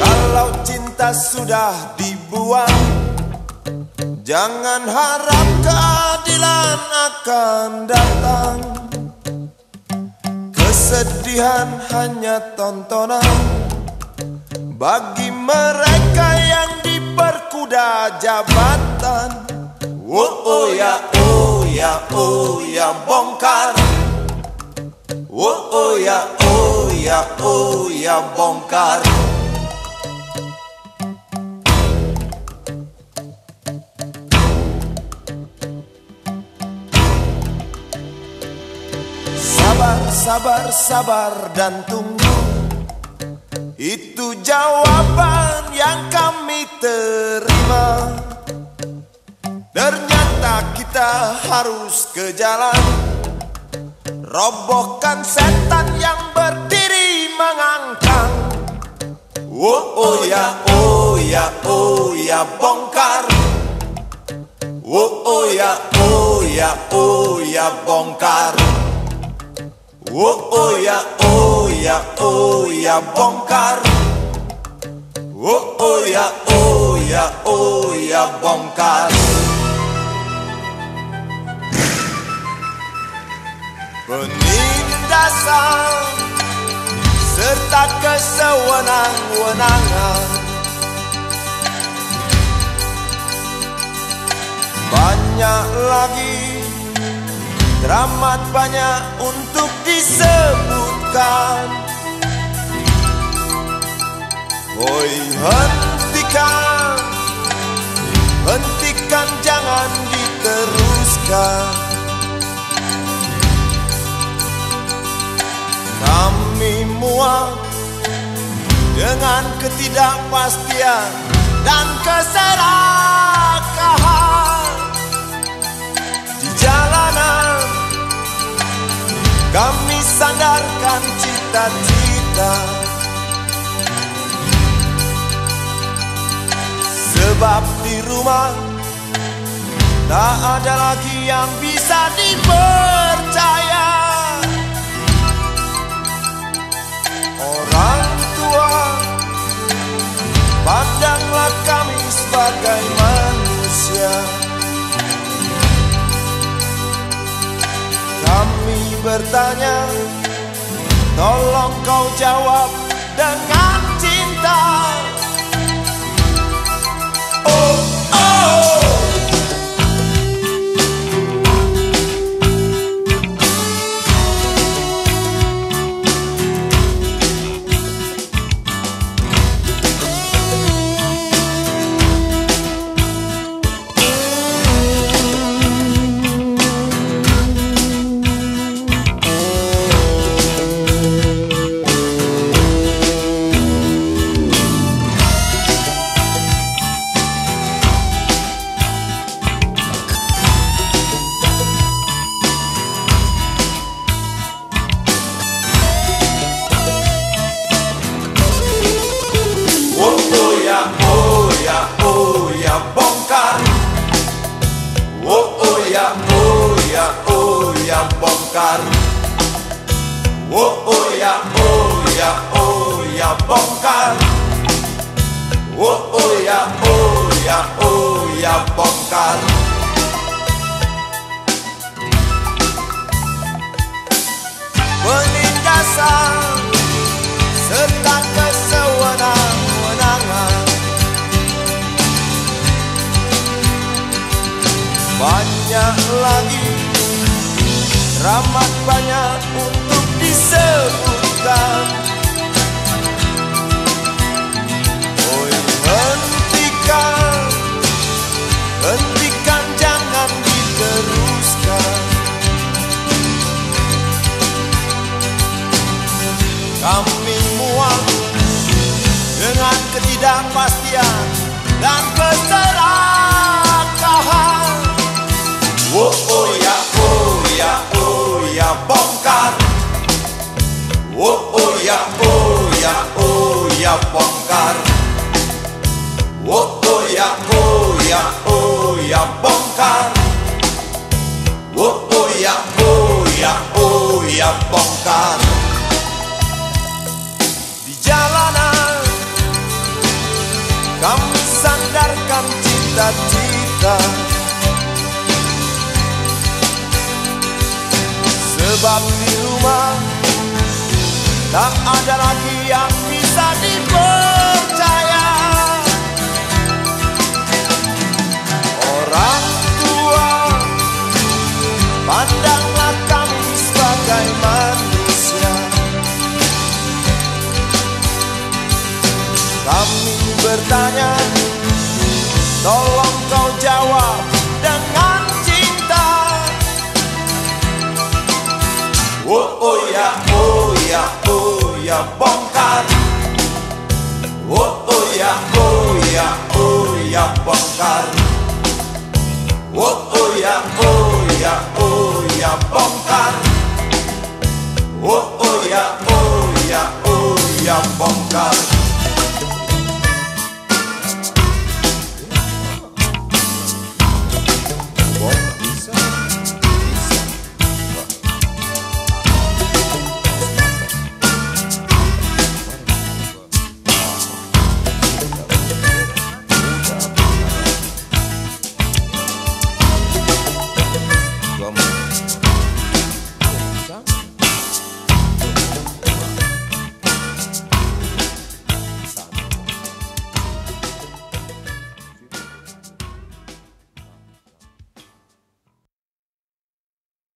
Kalau cinta sudah dibuang Jangan harap keadilan akan datang. Kesedihan hanya tontonan Bagi mereka yang diperkuda jabatan. Oh, oh ya, oh ya, oh ya, bongkar. Ya, oh ya bongkar Sabar, sabar, sabar dan tunggu. Itu jawaban yang kami terima. Ternyata kita harus ke jalan. Robohkan setan yang mengangkang Oh, oh ya, oh ya, oh ya bongkar Oh, oh ya, oh ya, oh ya bongkar Oh, oh ya, oh ya, oh ya bongkar Oh, oh ya, oh ya, oh ya bongkar Penindasan serta kesewenang-wenangan Banyak lagi Teramat banyak untuk disebutkan. Woi hentikan. Hentikan jangan diteruskan. Kami muak dengan ketidakpastian dan keserakahan di jalanan. Kami sandarkan cita-cita Sebab di rumah Tak ada lagi yang bisa dipercaya bertanya Tolong kau jawab dengan ya, oh ya, oh ya bongkar. Oh, oh ya, oh ya, oh ya bongkar. Oh, oh ya, oh ya, oh ya bongkar. Penindasan lagi. Ramat banyak untuk disebutkan Oi hentikan. Hentikan jangan diteruskan. Kami muak dengan ketidakpastian dan keserakahan. Oh oh ya, oh ya, oh ya bongkar. Di jalanan Kami sandarkan cita-cita Sebab di rumah Tak ada lagi yang bisa dibuat. Tolong kau jawab dengan cinta Oh oh ya oh ya oh ya bongkar Oh oh ya oh ya oh ya bongkar Oh oh ya oh ya oh ya bongkar Oh oh ya oh ya oh ya bongkar